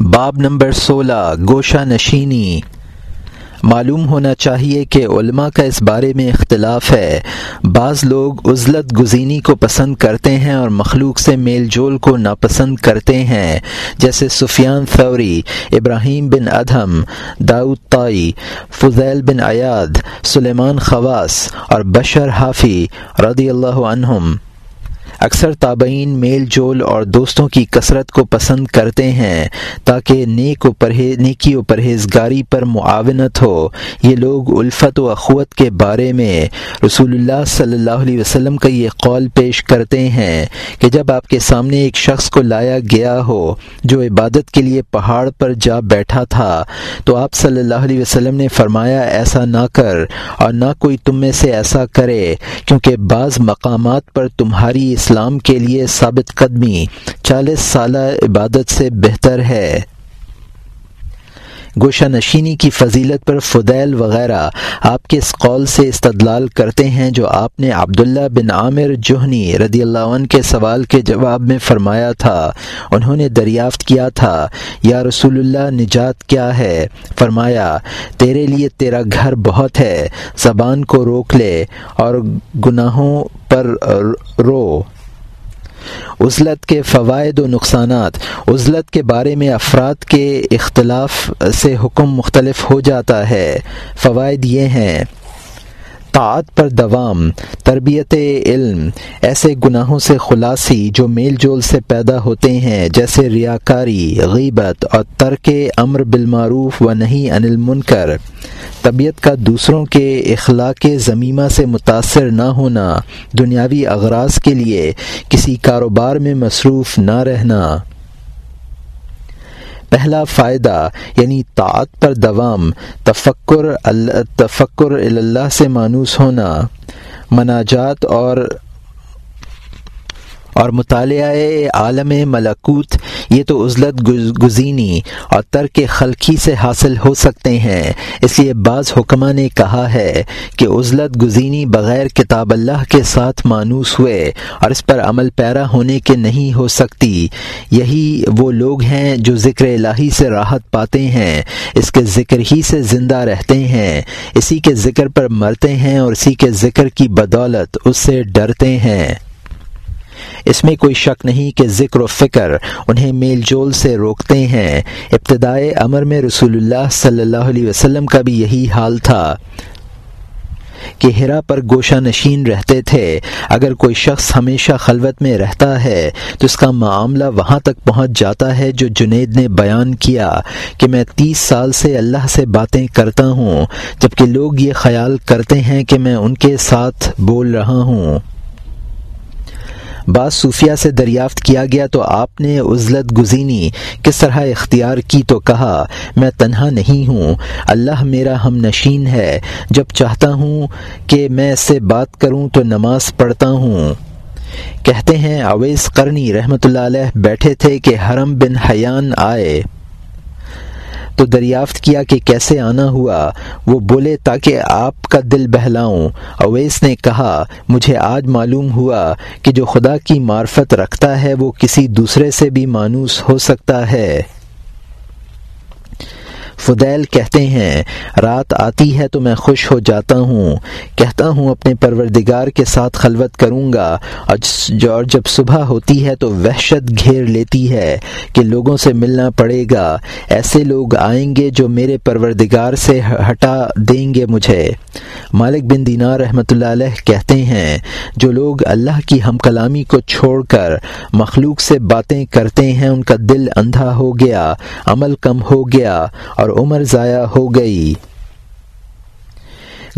باب نمبر سولہ، گوشہ نشینی۔ معلوم ہونا چاہیے کہ علماء کا اس بارے میں اختلاف ہے۔ بعض لوگ عزلت گزینی کو پسند کرتے ہیں اور مخلوق سے میل جول کو ناپسند کرتے ہیں، جیسے سفیان ثوری، ابراہیم بن ادہم داؤد طائی، فضیل بن ایاد، سلیمان خواص اور بشر حافی رضی اللہ عنہم۔ اکثر تابعین میل جول اور دوستوں کی کثرت کو پسند کرتے ہیں تاکہ نیک و پرہیز نیکی و پرہیزگاری پر معاونت ہو۔ یہ لوگ الفت و اخوت کے بارے میں رسول اللہ صلی اللہ علیہ وسلم کا یہ قول پیش کرتے ہیں کہ جب آپ کے سامنے ایک شخص کو لایا گیا ہو جو عبادت کے لیے پہاڑ پر جا بیٹھا تھا، تو آپ صلی اللہ علیہ وسلم نے فرمایا، ایسا نہ کر اور نہ کوئی تم میں سے ایسا کرے، کیونکہ بعض مقامات پر تمہاری اسلام کے لیے ثابت قدمی چالیس سالہ عبادت سے بہتر ہے۔ گوشہ نشینی کی فضیلت پر فدیل وغیرہ آپ کے اس قول سے استدلال کرتے ہیں جو آپ نے عبداللہ بن عامر جوہنی رضی اللہ عنہ کے سوال کے جواب میں فرمایا تھا۔ انہوں نے دریافت کیا تھا، یا رسول اللہ نجات کیا ہے؟ فرمایا، تیرے لیے تیرا گھر بہت ہے، زبان کو روک لے اور گناہوں پر رو۔ عزلت کے فوائد و نقصانات، عزلت کے بارے میں افراد کے اختلاف سے حکم مختلف ہو جاتا ہے۔ فوائد یہ ہیں طاعت پر دوام، تربیت علم، ایسے گناہوں سے خلاصی جو میل جول سے پیدا ہوتے ہیں، جیسے ریاکاری، غیبت اور ترک امر بالمعروف و نہیں انل منکر طبیعت کا دوسروں کے اخلاق ضمیمہ سے متاثر نہ ہونا، دنیاوی اغراض کے لیے کسی کاروبار میں مصروف نہ رہنا۔ پہلا فائدہ یعنی طاعت پر دوام، تفکر تفکر اللہ سے مانوس ہونا۔ مناجات اور اور مطالعہ عالم ملکوت، یہ تو عزلت گزینی اور ترک خلقی سے حاصل ہو سکتے ہیں۔ اس لیے بعض حکمہ نے کہا ہے کہ عزلت گزینی بغیر کتاب اللہ کے ساتھ مانوس ہوئے اور اس پر عمل پیرا ہونے کے نہیں ہو سکتی۔ یہی وہ لوگ ہیں جو ذکر الہی سے راحت پاتے ہیں، اس کے ذکر ہی سے زندہ رہتے ہیں۔ اسی کے ذکر پر مرتے ہیں اور اسی کے ذکر کی بدولت اس سے ڈرتے ہیں۔ اس میں کوئی شک نہیں کہ ذکر و فکر انہیں میل جول سے روکتے ہیں۔ ابتدائے امر میں رسول اللہ صلی اللہ علیہ وسلم کا بھی یہی حال تھا کہ ہرا پر گوشہ نشین رہتے تھے۔ اگر کوئی شخص ہمیشہ خلوت میں رہتا ہے تو اس کا معاملہ وہاں تک پہنچ جاتا ہے جو جنید نے بیان کیا کہ میں تیس سال سے اللہ سے باتیں کرتا ہوں، جبکہ لوگ یہ خیال کرتے ہیں کہ میں ان کے ساتھ بول رہا ہوں۔ بعض صوفیہ سے دریافت کیا گیا تو آپ نے عزلت گزینی، کس طرح اختیار کی تو کہا، میں تنہا نہیں ہوں، اللہ میرا ہم نشین ہے، جب چاہتا ہوں کہ میں اس سے بات کروں تو نماز پڑھتا ہوں۔ کہتے ہیں، اویس کرنی رحمۃ اللہ علیہ بیٹھے تھے کہ حرم بن حیان آئے۔ تو دریافت کیا کہ کیسے آنا ہوا؟ وہ بولے، تاکہ آپ کا دل بہلاؤں۔ اویس نے کہا، مجھے آج معلوم ہوا کہ جو خدا کی معرفت رکھتا ہے، وہ کسی دوسرے سے بھی مانوس ہو سکتا ہے۔ فدیل کہتے ہیں، رات آتی ہے تو میں خوش ہو جاتا ہوں۔ کہتا ہوں، اپنے پروردگار کے ساتھ خلوت کروں گا۔ اور جب صبح ہوتی ہے تو وحشت گھیر لیتی ہے کہ لوگوں سے ملنا پڑے گا۔ ایسے لوگ آئیں گے جو میرے پروردگار سے ہٹا دیں گے مجھے۔ مالک بن دینار رحمۃ اللہ علیہ کہتے ہیں، جو لوگ اللہ کی ہم کلامی کو چھوڑ کر مخلوق سے باتیں کرتے ہیں، ان کا دل اندھا ہو گیا، عمل کم ہو گیا اور عمر ضائع ہو گئی۔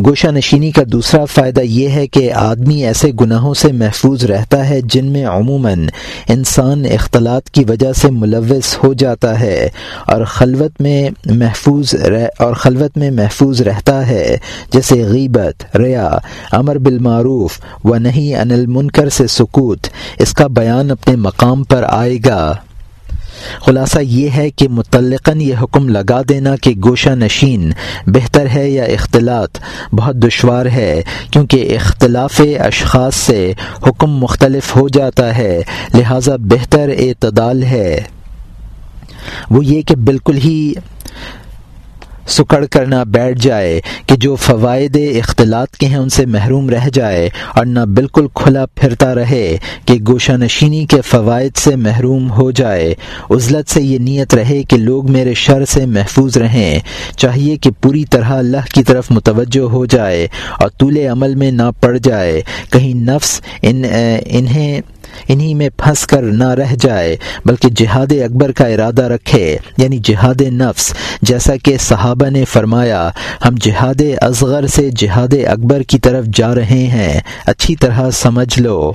گوشہ نشینی کا دوسرا فائدہ یہ ہے کہ آدمی ایسے گناہوں سے محفوظ رہتا ہے جن میں عموماً انسان اختلاط کی وجہ سے ملوث ہو جاتا ہے اور خلوت میں محفوظ رہ، اور خلوت میں محفوظ رہتا ہے، جیسے غیبت، ریا، امر بالمعروف و نہیں ان المنکر سے سکوت۔ اس کا بیان اپنے مقام پر آئے گا۔ خلاصہ یہ ہے کہ متعلقاً یہ حکم لگا دینا کہ گوشہ نشین بہتر ہے یا اختلاط بہت دشوار ہے، کیونکہ اختلاف اشخاص سے حکم مختلف ہو جاتا ہے، لہذا بہتر اعتدال ہے۔ وہ یہ کہ بالکل ہی سکڑ کر نہ بیٹھ جائے کہ جو فوائد اختلاط کے ہیں ان سے محروم رہ جائے اور نہ بالکل کھلا پھرتا رہے کہ گوشہ نشینی کے فوائد سے محروم ہو جائے۔ عزلت سے یہ نیت رہے کہ لوگ میرے شر سے محفوظ رہیں۔ چاہیے کہ پوری طرح اللہ کی طرف متوجہ ہو جائے اور طول عمل میں نہ پڑ جائے۔ کہیں نفس ان، انہیں انہی میں پھنس کر نہ رہ جائے، بلکہ جہاد اکبر کا ارادہ رکھے یعنی جہاد نفس۔ جیسا کہ صحابہ نے فرمایا، ہم جہاد اصغر سے جہاد اکبر کی طرف جا رہے ہیں، اچھی طرح سمجھ لو۔